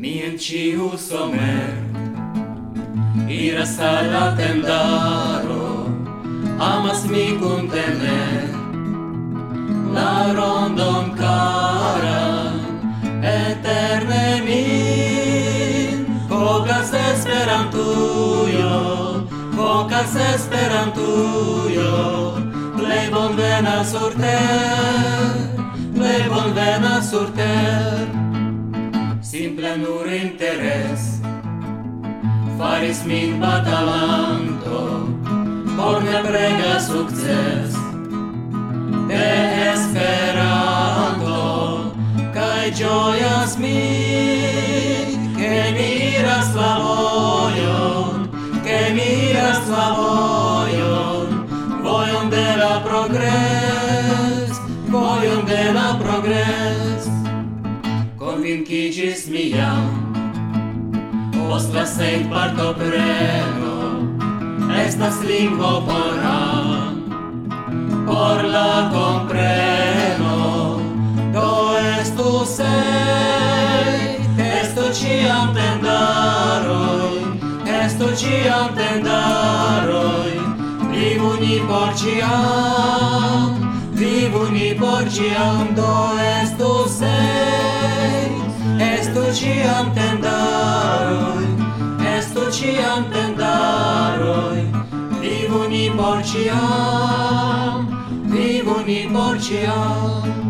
Mi en ciu somer Iras al la tendaro Amas mi kun La rondon cara Eterne min Focas esperantujo Focas esperantujo bonvena sur ter, plej bonvena sur ter. Simple nur interes faris min batalanto por ne prega sukces de Esperanto kaj gioias mi ke mi iras la progres Convincicis miam Ostra sed partopreno Estas lingvo pora Por la compreno Do estu sei Estu ciam tendaroi Estu ciam tendaroi Livuni por ciam Vivu ni por ciam do estu sei, estu ciam tendaroi, estu ciam tendaroi, vivu ni por ciam, vivu ni por ciam.